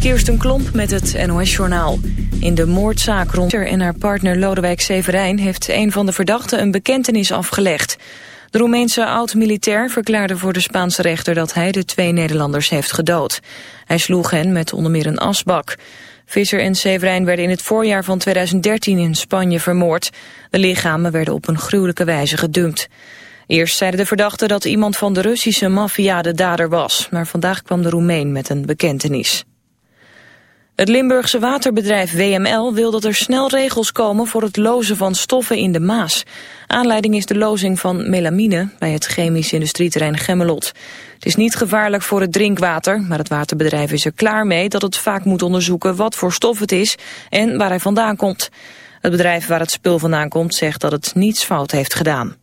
Kirsten Klomp met het NOS-journaal. In de moordzaak rond haar en haar partner Lodewijk Severijn... heeft een van de verdachten een bekentenis afgelegd. De Roemeense oud-militair verklaarde voor de Spaanse rechter... dat hij de twee Nederlanders heeft gedood. Hij sloeg hen met onder meer een asbak. Visser en Severijn werden in het voorjaar van 2013 in Spanje vermoord. De lichamen werden op een gruwelijke wijze gedumpt. Eerst zeiden de verdachten dat iemand van de Russische maffia de dader was, maar vandaag kwam de Roemeen met een bekentenis. Het Limburgse waterbedrijf WML wil dat er snel regels komen voor het lozen van stoffen in de Maas. Aanleiding is de lozing van melamine bij het chemisch industrieterrein Gemmelot. Het is niet gevaarlijk voor het drinkwater, maar het waterbedrijf is er klaar mee dat het vaak moet onderzoeken wat voor stof het is en waar hij vandaan komt. Het bedrijf waar het spul vandaan komt zegt dat het niets fout heeft gedaan.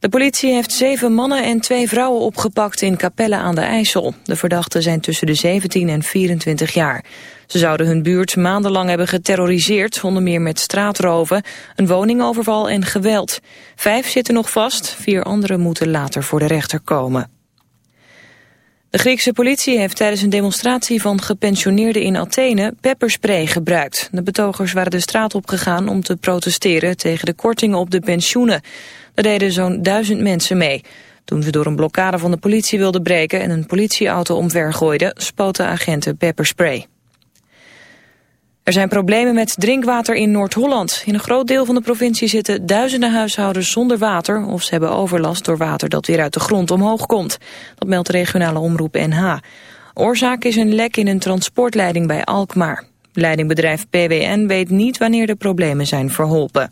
De politie heeft zeven mannen en twee vrouwen opgepakt in Capelle aan de IJssel. De verdachten zijn tussen de 17 en 24 jaar. Ze zouden hun buurt maandenlang hebben geterroriseerd, onder meer met straatroven, een woningoverval en geweld. Vijf zitten nog vast, vier anderen moeten later voor de rechter komen. De Griekse politie heeft tijdens een demonstratie van gepensioneerden in Athene pepperspray gebruikt. De betogers waren de straat opgegaan om te protesteren tegen de kortingen op de pensioenen. Er deden zo'n duizend mensen mee. Toen ze door een blokkade van de politie wilden breken en een politieauto omvergooiden, spoten agenten pepperspray. Er zijn problemen met drinkwater in Noord-Holland. In een groot deel van de provincie zitten duizenden huishoudens zonder water... of ze hebben overlast door water dat weer uit de grond omhoog komt. Dat meldt regionale omroep NH. Oorzaak is een lek in een transportleiding bij Alkmaar. Leidingbedrijf PWN weet niet wanneer de problemen zijn verholpen.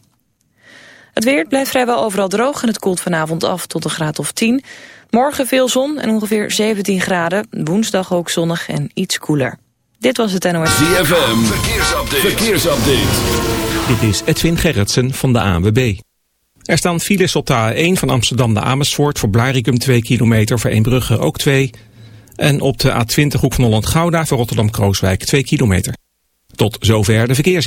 Het weer blijft vrijwel overal droog en het koelt vanavond af tot een graad of 10. Morgen veel zon en ongeveer 17 graden. Woensdag ook zonnig en iets koeler. Dit was het NOS. ZFM, verkeersupdate. verkeersupdate. Dit is Edwin Gerritsen van de ANWB. Er staan files op de A1 van Amsterdam naar Amersfoort... voor Blarikum 2 kilometer, voor Eembrugge ook 2. En op de A20 hoek van Holland-Gouda voor Rotterdam-Krooswijk 2 kilometer. Tot zover de verkeers.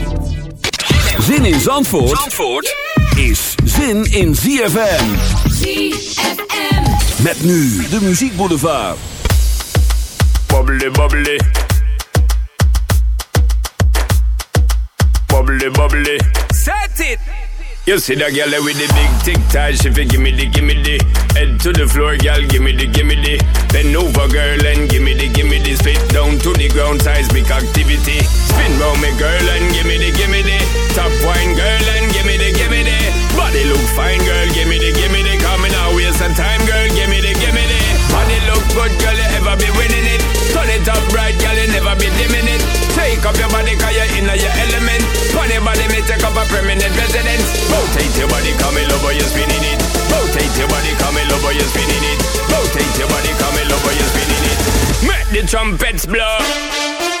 Zin in Zandvoort, Zandvoort is zin in ZFM. ZFM. Met nu de muziekboulevard. Bubbly, bubbly. Bubbly, bubbly. Set it! You see that girl with the big tic tac, she fi gimme the, gimme the Head to the floor, girl, gimme the, gimme the Bend over, girl, and gimme the, gimme the to the ground, seismic activity. Spin round me, girl, and gimme the, gimme the. Top wine, girl, and gimme the, gimme the. Body look fine, girl, gimme the, gimme the. Coming out, waste some time, girl, gimme the, gimme the. Body look good, girl, you ever be winning it. Turn it up right, girl, you never be dimming it. Take up your body, cause you're in your element. Funny body, me take up a permanent residence. Rotate your body, come in love, you're spinning it. Rotate your body, come in love, you're spinning it. Rotate your body, come in love, you're spinning it Make the trumpets blow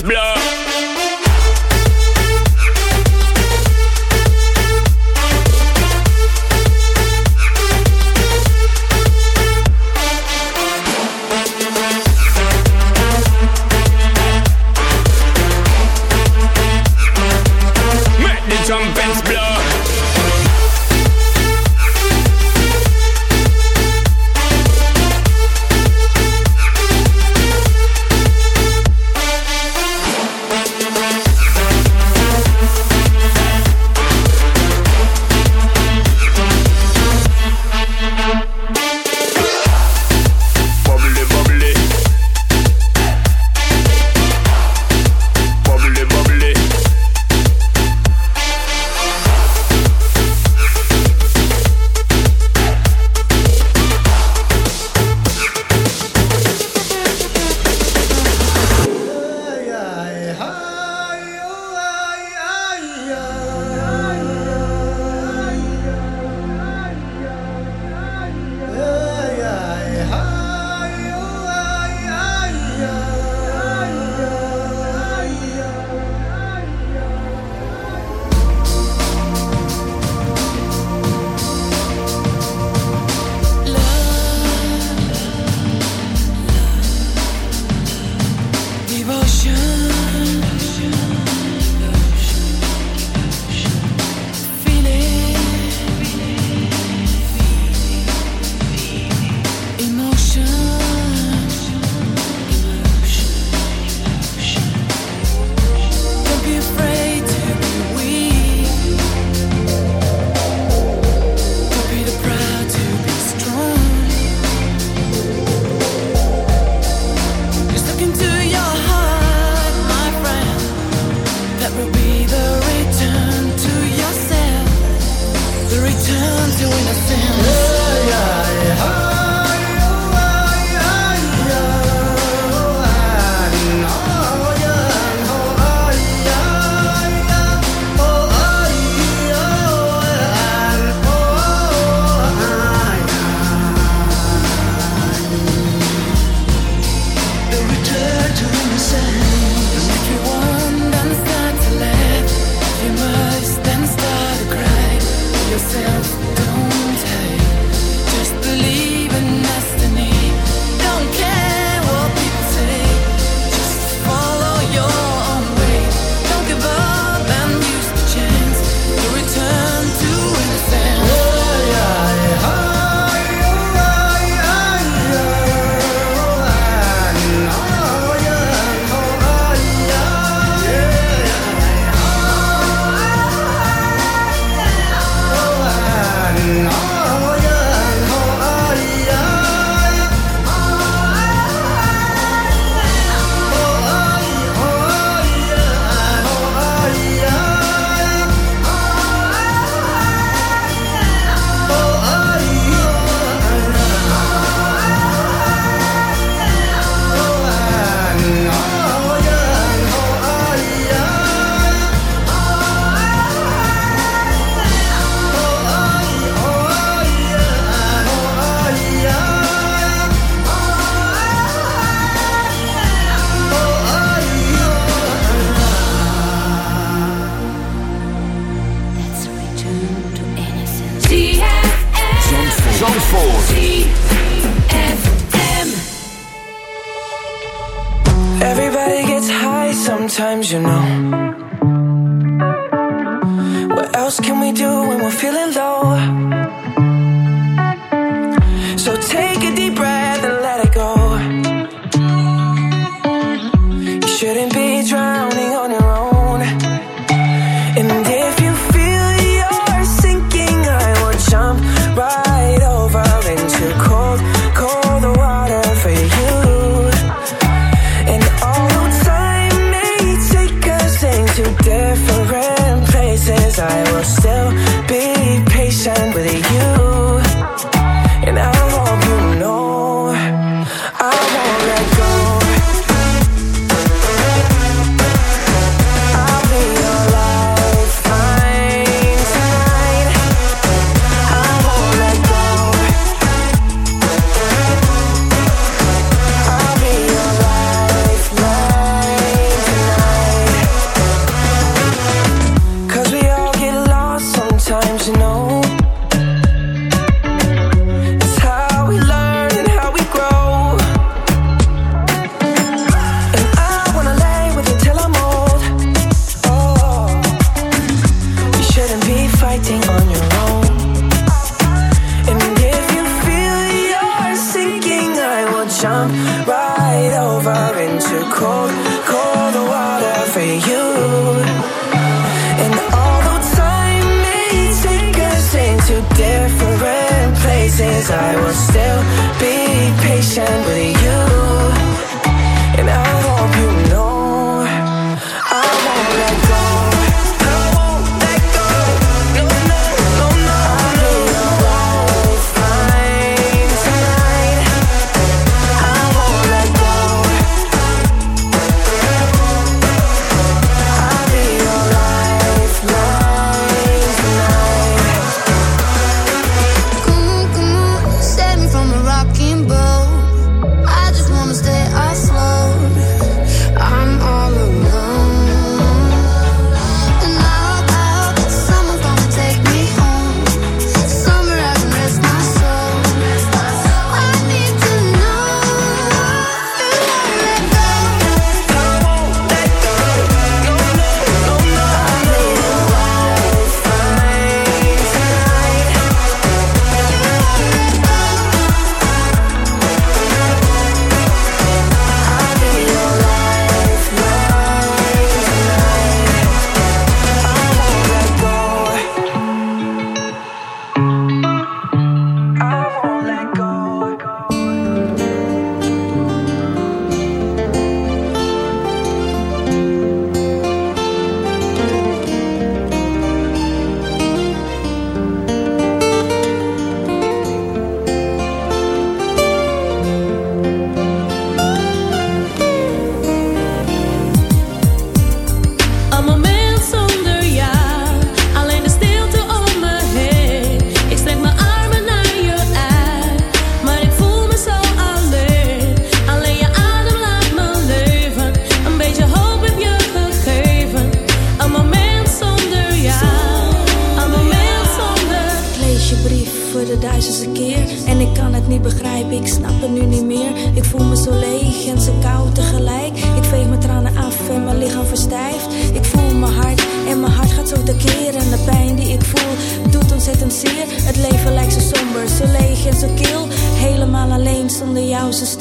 Trumpets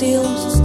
jou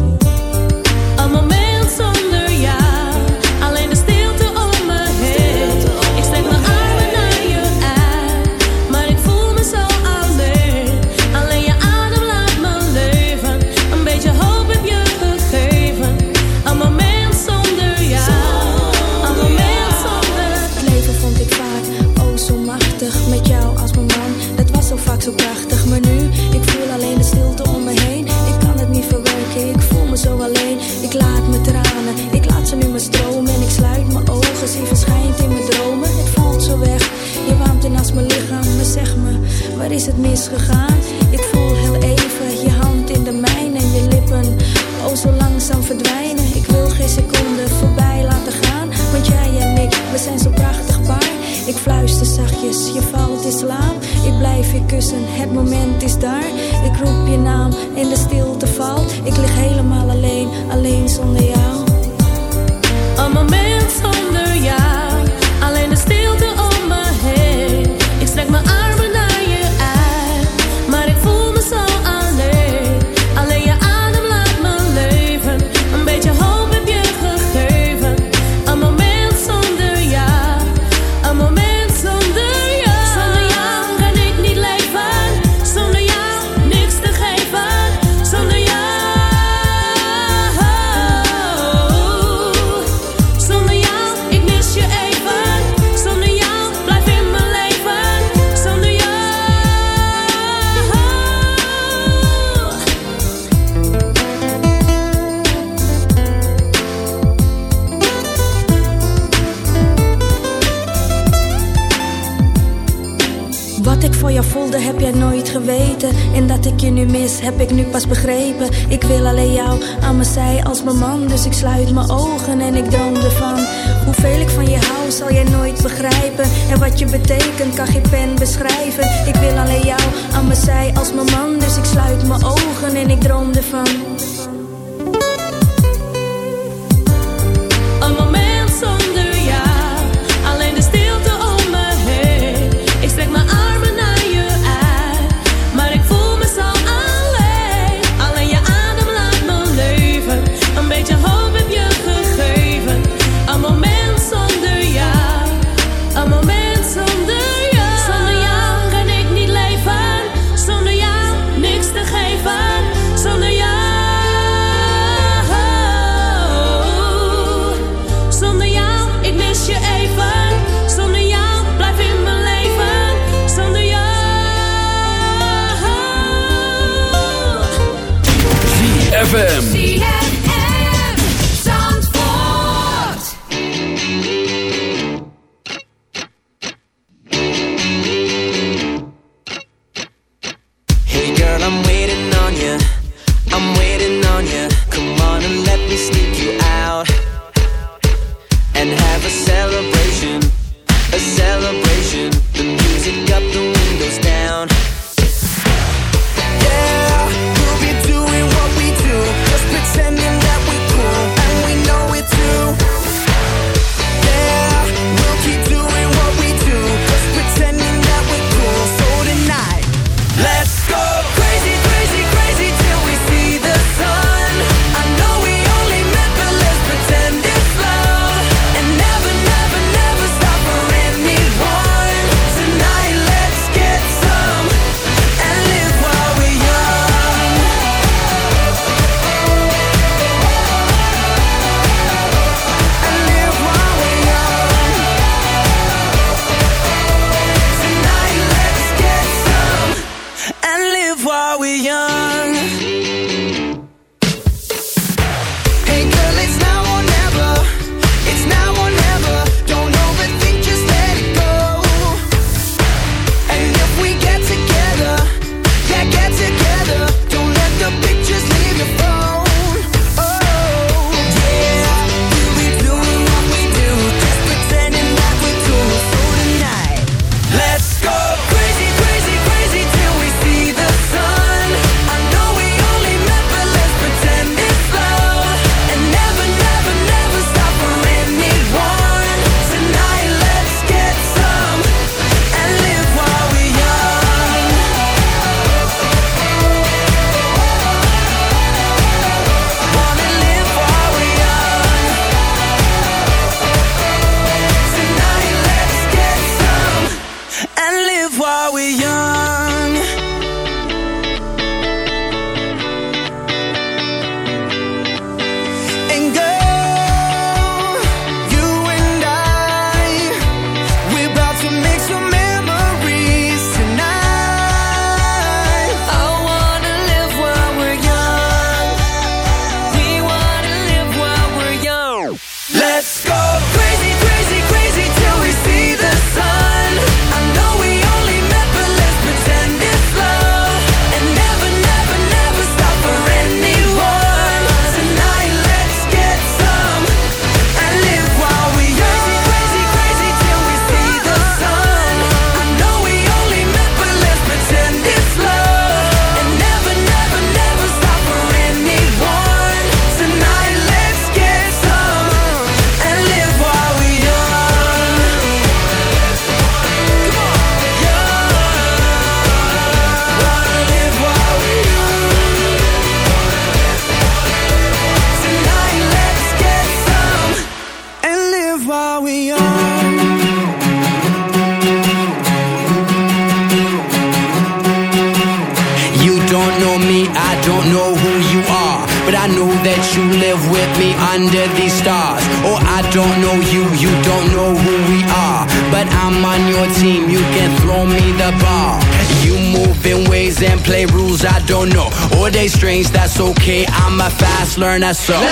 Vanessa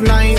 night